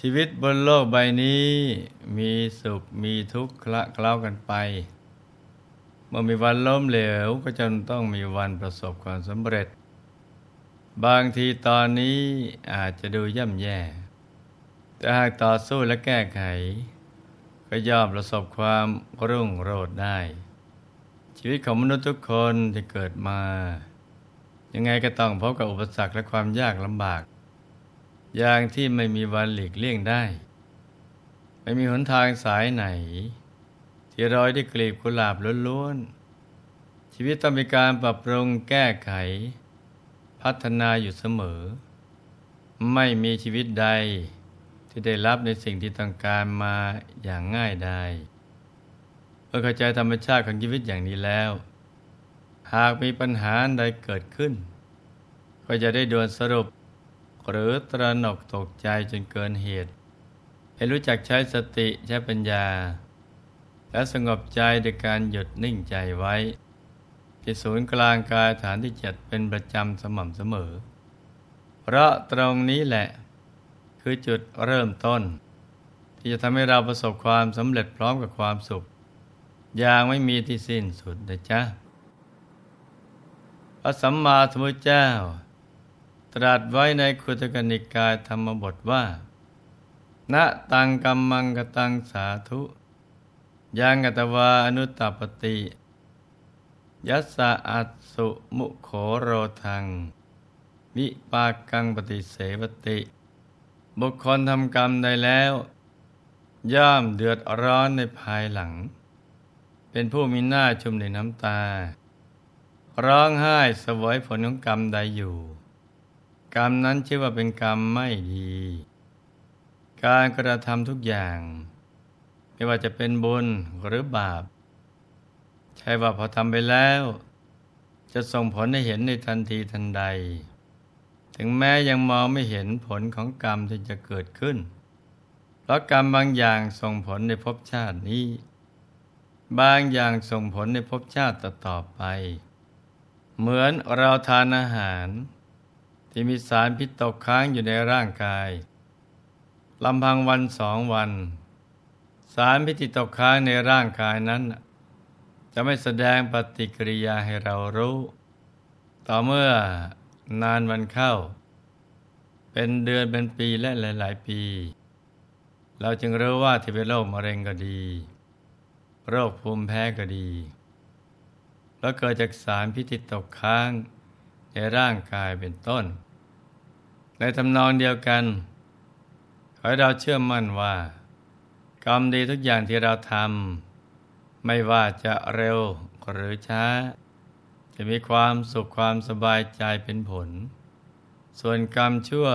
ชีวิตบนโลกใบนี้มีสุขมีทุกข์คละเคล้ากันไป เมื่อมีวันล้มเหลวก็จนต้องมีวันประสบความสำเร็จ บางทีตอนนี้อาจจะดูย่ำแย่ แต่หากต่อสู้และแก้ไข ก็ย่อมประสบความรุ่งโรจน์ได้ ชีวิตของมนุษย์ทุกคนที่เกิดมา ยังไงก็ต้องพบกับอุปสรรคและความยากลำบาก อย่างที่ไม่มีวันหลีกเลี่ยงได้ ไม่มีหนทางสายไหน ที่รอยด้วยกลีบกุหลาบล้วนๆ ชีวิตต้องมีการปรับปรุงแก้ไข พัฒนาอยู่เสมอ ไม่มีชีวิตใดที่ได้รับในสิ่งที่ต้องการมาอย่างง่ายได้เมื่อเข้าใจธรรมชาติของชีวิตอย่างนี้แล้ว หากมีปัญหาใดเกิดขึ้น ก็จะได้ด่วนสรุป หรือตระหนกตกใจจนเกินเหตุ ให้รู้จักใช้สติใช้ปัญญา และสงบใจโดยการหยุดนิ่งใจไว้ที่ศูนย์กลางกายฐานที่เจ็ดเป็นประจำสม่ำเสมอ เพราะตรงนี้แหละ คือจุดเริ่มต้น ที่จะทำให้เราประสบความสำเร็จพร้อมกับความสุข อย่างไม่มีที่สิ้นสุดนะจ๊ะพระสัมมาสัมพุทธเจ้า ตรัสไว้ในคุตกนิกายธรรมบทว่า ณตังกัมมังกตังสาธุยังกตวาอนุตตปฏิยัสสะอัตสุมุโขโรทังวิปากังปฏิเสวติ บุคคลทำกรรมใดแล้ว ย่อมเดือดร้อนในภายหลัง เป็นผู้มีหน้าชุมในน้ำตา ร้องไห้สวยผลของกรรมใดอยู่ กรรมนั้นชื่อว่าเป็นกรรมไม่ดี การกระทำทุกอย่าง ไม่ว่าจะเป็นบุญหรือบาป ใช่ว่าพอทำไปแล้ว จะส่งผลให้เห็นในทันทีทันใด ถึงแม้ยังมองไม่เห็นผลของกรรมที่จะเกิดขึ้น เพราะกรรมบางอย่างส่งผลในภพชาตินี้ บางอย่างส่งผลในภพชาติต่อๆไป เหมือนเราทานอาหาร ที่มีสารพิษตกค้างอยู่ในร่างกายลำพังวันสองวัน สารพิษที่ตกค้างในร่างกายนั้น จะไม่แสดงปฏิกิริยาให้เรารู้ ต่อเมื่อนานวันเข้า เป็นเดือนเป็นปีและหลาย ๆ ปี เราจึงรู้ว่าที่เป็นโรคมะเร็งก็ดี โรคภูมิแพ้ก็ดี แล้วเกิดจากสารพิษที่ตกค้างในร่างกายเป็นต้น ในทำนองเดียวกัน ขอให้เราเชื่อมั่นว่า กรรมดีทุกอย่างที่เราทำไม่ว่าจะเร็วหรือช้า จะมีความสุขความสบายใจเป็นผล ส่วนกรรมชั่ว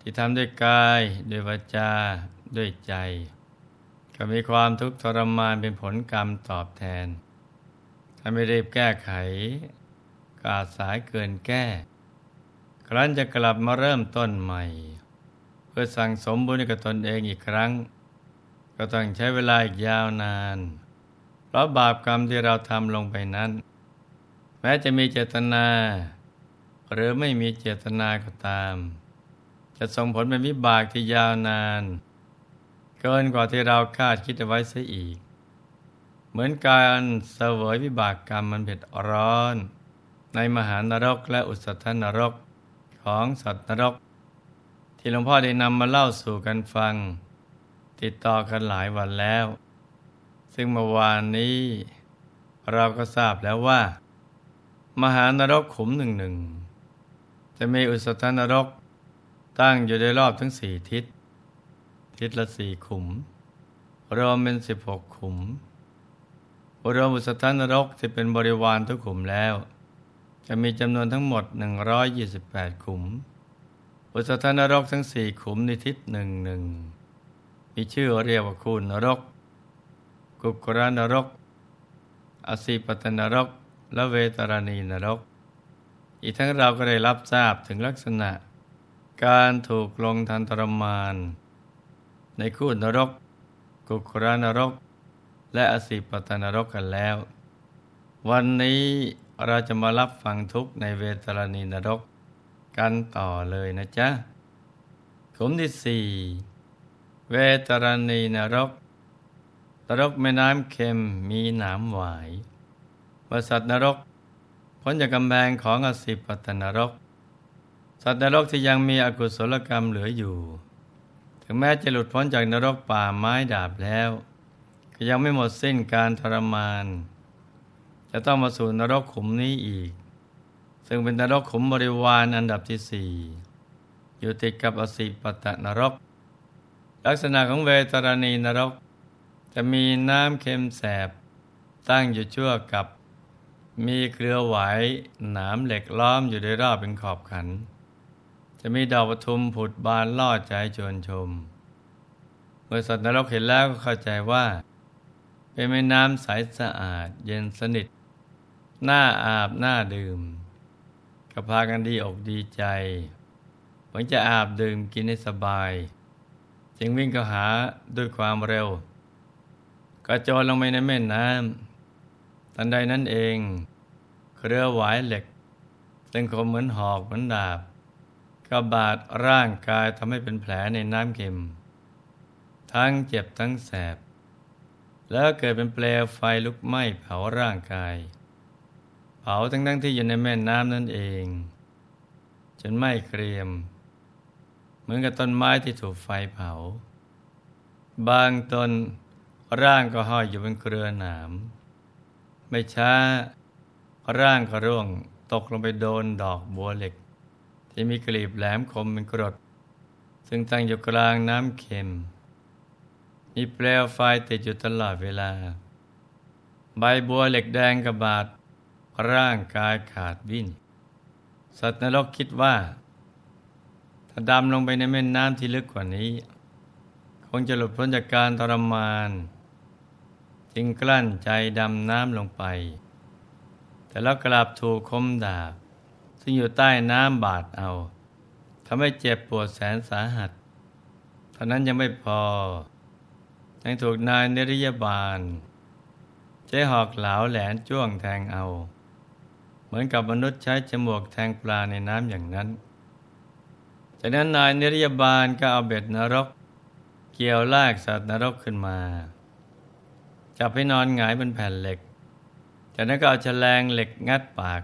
ที่ทำด้วยกายด้วยวาจาด้วยใจ ก็มีความทุกข์ทรมานเป็นผลกรรมตอบแทน ถ้าไม่รีบแก้ไข ก็อาจสายเกินแก้ ครั้นจะกลับมาเริ่มต้นใหม่ เพื่อสั่งสมบุญกับตนเองอีกครั้ง ก็ต้องใช้เวลาอีกยาวนาน เพราะบาปกรรมที่เราทำลงไปนั้น แม้จะมีเจตนา หรือไม่มีเจตนาก็ตาม จะส่งผลเป็นวิบากที่ยาวนาน เกินกว่าที่เราคาดคิดเอาไว้เสียอีก เหมือนการเสวยวิบากกรรมมันเผ็ดร้อน ในมหานรกและอุสธนรก ของสัตว์นรก ที่หลวงพ่อได้นำมาเล่าสู่กันฟัง ติดต่อกันหลายวันแล้ว ซึ่งเมื่อวานนี้ เราก็ทราบแล้วว่า มหานรกขุมหนึ่งหนึ่งจะมีอุสธนรกตั้งอยู่ในรอบทั้งสี่ทิศ ทิศละสี่ขุม รวมเป็นสิบหกขุมรวมอุสธนรกที่เป็นบริวารทุกขุมแล้ว จะมีจำนวนทั้งหมด 128 ขุม อุสธนรกทั้งสี่ขุมในทิศหนึ่งหนึ่งมีชื่อเรียกว่าคูณนรก กุกรานรก อสีปตนรก และเวตรณีนรก อีกทั้งเราก็ได้รับทราบถึงลักษณะ การถูกลงทันทรมาน ในคูณนรก กุกรานรก และอสีปตนรกกันแล้ว วันนี้เราจะมารับฟังทุกข์ในเวตรณีนรก กันต่อเลยนะจ๊ะขุมที่สี่เวตรณีนรกนรกแม่น้ำเค็มมีหนามหวายบริษัทนรกพ้นจากกำแพงของอสิปตนรก สัตว์นรกที่ยังมีอกุศลกรรมเหลืออยู่ ถึงแม้จะหลุดพ้นจากนรกป่าไม้ดาบแล้ว ก็ยังไม่หมดสิ้นการทรมาน จะต้องมาสู่นรกขุมนี้อีก ซึ่งเป็นนรกขุมบริวารอันดับที่สี่อยู่ติดกับอสิปตะนรก ลักษณะของเวตรณีนรก จะมีน้ำเค็มแสบ ตั้งอยู่ชั่วกับ มีเครือไหวหนามเหล็กล้อมอยู่โดยรอบเป็นขอบขัน จะมีดอกปทุมผุดบานล่อใจชวนชมเมื่อสัตว์นรกเห็นแล้วก็เข้าใจว่า เป็นแม่น้ำใสสะอาดเย็นสนิท น่าอาบน่าดื่ม ก็พากันดีอกดีใจหวังจะอาบดื่มกินให้สบาย จึงวิ่งเข้าหาด้วยความเร็ว ก็จรลงไปในแม่น้ำทันใดนั้นเองเครือหวายเหล็กซึ่งคมเหมือนหอกเหมือนดาบ ก็บาดร่างกายทำให้เป็นแผลในน้ำเค็ม ทั้งเจ็บทั้งแสบ แล้วเกิดเป็นเปลวไฟลุกไหม้เผาร่างกาย เผาทั้งทั้งที่อยู่ในแม่น้ำนั่นเอง จนไหม้เกรียม เหมือนกับต้นไม้ที่ถูกไฟเผา บางต้นร่างก็ห้อยอยู่บนเครือหนาม ไม่ช้า ร่างก็ร่วงตกลงไปโดนดอกบัวเหล็ก ที่มีกลีบแหลมคมเป็นกรด ซึ่งตั้งอยู่กลางน้ำเค็ม มีเปลวไฟติดอยู่ตลอดเวลา ใบบัวเหล็กแดงกระบาด ร่างกายขาดวิ่น สัตว์นรกคิดว่า ถ้าดำลงไปในแม่น้ำที่ลึกกว่านี้ คงจะหลุดพ้นจากการทรมาน จึงกลั้นใจดำน้ำลงไป แต่แล้วกลับถูกคมดาบ ซึ่งอยู่ใต้น้ำบาดเอาทำให้เจ็บปวดแสนสาหัสเท่านั้นยังไม่พอยังถูกนายนริยบาลใช้หอกเหลาแหลนจ้วงแทงเอา เหมือนกับมนุษย์ใช้จมูกแทงปลาในน้ำอย่างนั้น จากนั้นนายนิรยาบาลก็เอาเบ็ดนรก เกี่ยวลากสัตว์นรกขึ้นมา จับให้นอนหงายบนแผ่นเหล็ก จากนั้นก็เอาแฉลงเหล็กงัดปาก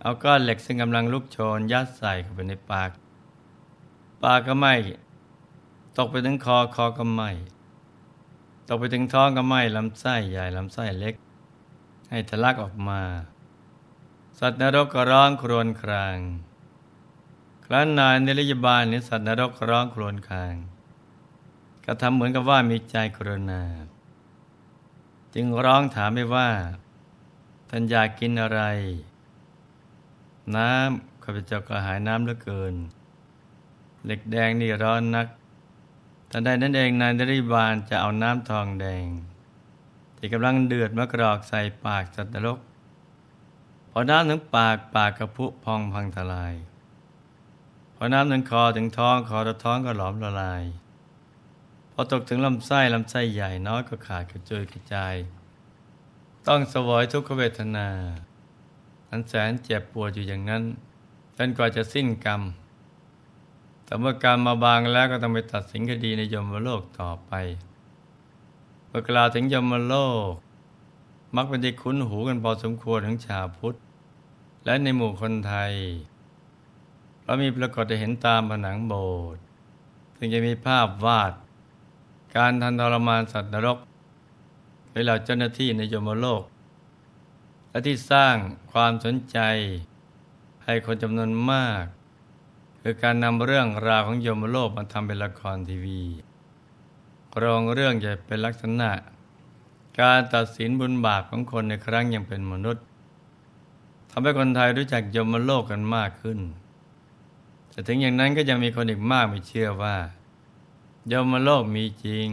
เอาก้อนเหล็กซึ่งกำลังลุกโชนยัดใส่เข้าไปในปาก ปากก็ไหมตกไปถึงคอคอก็ไหมตกไปถึงท้องก็ไหมลำไส้ใหญ่ลำไส้เล็ก ให้ทะลักออกมา สัตว์นรกก็ร้องครวญคราง ครั้นนายนิรยบาลหรือสัตว์นรกร้องครวญครางก็ทำเหมือนกับว่ามีใจกรุณา จึงร้องถามไปว่าท่านอยากกินอะไร น้ำข้าพเจ้าก็หายน้ำเหลือเกิน เหล็กแดงนี่ร้อนนักทันใดนั้นเองนายนริบาลจะเอาน้ำทองแดง ที่กำลังเดือดมากรอกใส่ปากสัตว์นรก พอน้ำถึงปากปากกระพุพองพังทลาย พอน้ำถึงคอถึงท้องคอและท้องก็หลอมละลาย พอตกถึงลำไส้ลำไส้ใหญ่น้อยก็ขาดกระจุยกระจาย ต้องสวยทุกขเวทนาอันแสนเจ็บปวดอยู่อย่างนั้นจนกว่าจะสิ้นกรรม แต่เมื่อกรรมมาบางแล้วก็ต้องไปตัดสินคดีในยมโลกต่อไปเมื่อกล่าวถึงยมโลก มักเป็นที่คุ้นหูกันพอสมควรทั้งชาวพุทธ และในหมู่คนไทย เรามีปรากฏจะเห็นตามผนังโบสถ์ซึ่งจะมีภาพวาด การทันทรมานสัตว์นรกเวลาเจ้าหน้าที่ในยมโลก และที่สร้างความสนใจ ให้คนจำนวนมาก คือการนำเรื่องราวของยมโลกมาทำเป็นละครทีวีรองเรื่องจะเป็นลักษณะ การตัดสินบุญบาปของคนในครั้งยังเป็นมนุษย์ทำให้คนไทยรู้จักยมโลกกันมากขึ้น แต่ถึงอย่างนั้นก็ยังมีคนอีกมากไม่เชื่อว่ายมโลกมีจริง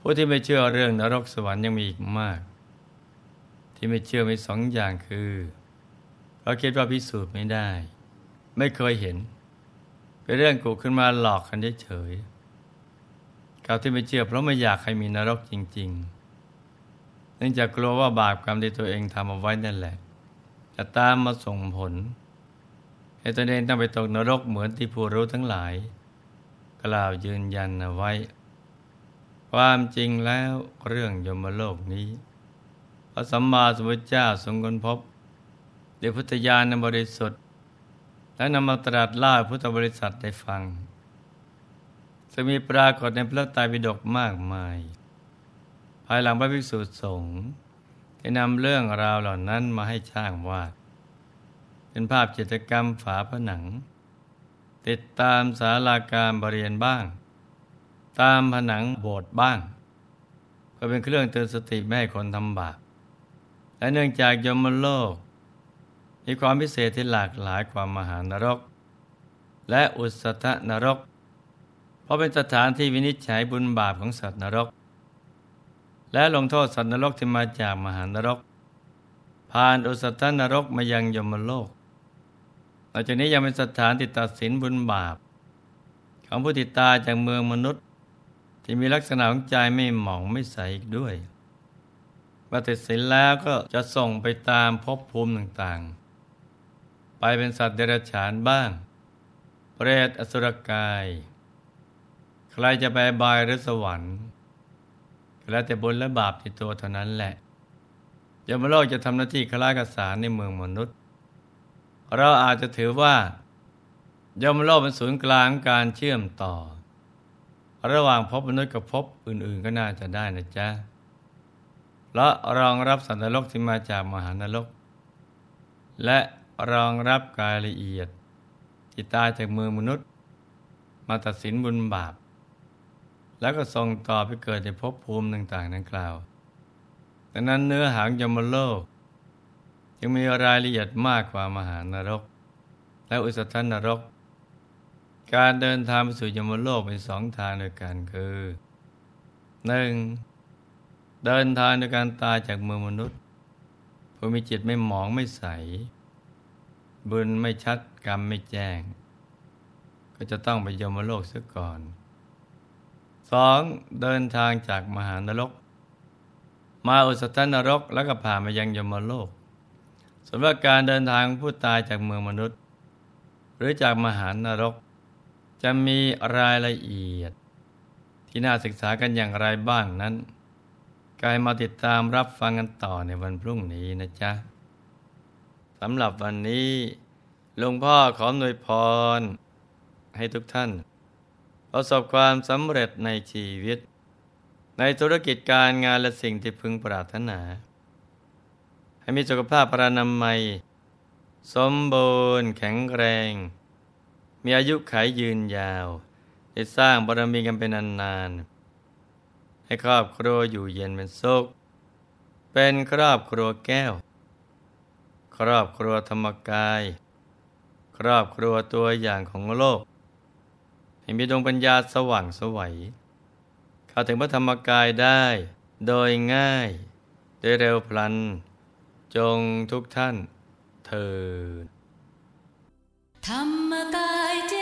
ผู้ที่ไม่เชื่อเรื่องนรกสวรรค์ยังมีอีกมาก ที่ไม่เชื่อมีสองอย่างคือเราคิดว่าพิสูจน์ไม่ได้ ไม่เคยเห็น เป็นเรื่องกูขึ้นมาหลอกกันเฉยๆ เขาที่ไม่เชื่อเพราะไม่อยากให้มีนรกจริง ๆ เนื่องจากกลัวว่าบาปกรรมที่ตัวเองทำเอาไว้นั่นแหละ จะตามมาส่งผล ให้ตัวเองต้องไปตกนรกเหมือนที่ผู้รู้ทั้งหลาย กล่าวยืนยันเอาไว้ ความจริงแล้วเรื่องยมโลกนี้ พระสัมมาสัมพุทธเจ้าทรงค้นพบเดียพุทธญาณบริสุทธิ์และนำมาตรัสเล่าพุทธบริษัทได้ฟัง จะมีปรากฏในพระไตรปิฎกมากมาย ภายหลังพระภิกษุสงฆ์ได้นำเรื่องราวเหล่านั้นมาให้ช่างวาด เป็นภาพจิตรกรรมฝาผนัง ติดตามศาลาการบริเวณบ้าง ตามผนังโบสถ์บ้าง ก็เป็นเครื่องเตือนสติไม่ให้คนทำบาปและเนื่องจากยมโลก มีความพิเศษที่หลากหลายกว่ามหานรก และอุสธนรก เพราะเป็นสถานที่วินิจฉัยบุญบาปของสัตว์นรก และลงโทษสัตว์นรกที่มาจากมหานรก ผ่านอุสธนรกมายังยมโลกนอกจากนี้ยังเป็นสถานที่ตัดสินบุญบาป ของผู้ติดตาจากเมืองมนุษย์ ที่มีลักษณะของใจไม่หมองไม่ใสอีกด้วยเมื่อติสินแล้วก็จะส่งไปตามภพภูมิต่างๆ ไปเป็นสัตว์เดรัจฉานบ้าง เปรตอสุรกาย ใครจะไปบายหรือสวรรค์แล้วแต่บุญและบาปที่ตัวเท่านั้นแหละยมโลกจะทำหน้าที่คล้ายกับสารในเมืองมนุษย์ เราอาจจะถือว่ายมโลกเป็นศูนย์กลางการเชื่อมต่อ ระหว่างภพมนุษย์กับภพอื่น ๆ ก็น่าจะได้นะจ๊ะและรองรับสัตว์นรกที่มาจากมหานรก และรองรับกายละเอียดที่ตายจากมือมนุษย์ มาตัดสินบุญบาป แล้วก็ส่งต่อไปเกิดในภพภูมิต่างๆดังกล่าวดังนั้นเนื้อหางยมโลกยังมีรายละเอียดมากกว่ามหานรก และอุสธนรก การเดินทางไปสู่ยมโลกเป็นสองทางด้วยกันคือหนึ่งเดินทางในการตายจากเมืองมนุษย์ผู้มีจิตไม่หมองไม่ใส บุญไม่ชัดกรรมไม่แจ้ง ก็จะต้องไปยมโลกเสียก่อน สองเดินทางจากมหานรก มาอุสธนรกแล้วก็ผ่านมายังยมโลกส่วนว่าการเดินทางผู้ตายจากเมืองมนุษย์ หรือจากมหานรก จะมีรายละเอียด ที่น่าศึกษากันอย่างไรบ้างนั้นกายมาติดตามรับฟังกันต่อในวันพรุ่งนี้นะจ๊ะสำหรับวันนี้หลวงพ่อขอหน่วยพร ให้ทุกท่าน ประสบความสำเร็จในชีวิต ในธุรกิจการงานและสิ่งที่พึงปรารถนา ให้มีสุขภาพปรานามัย สมบูรณ์แข็งแรง มีอายุขัยยืนยาวได้สร้างบารมีกันเป็นนานๆให้ครอบครัวอยู่เย็นเป็นสุขเป็นครอบครัวแก้ว ครอบครัวธรรมกาย ครอบครัวตัวอย่างของโลก ให้มีดวงปัญญาสว่างสวัยเข้าถึงพระธรรมกายได้โดยง่ายโดยเร็วพลัน จงทุกท่านเถิดธรรมกายเจ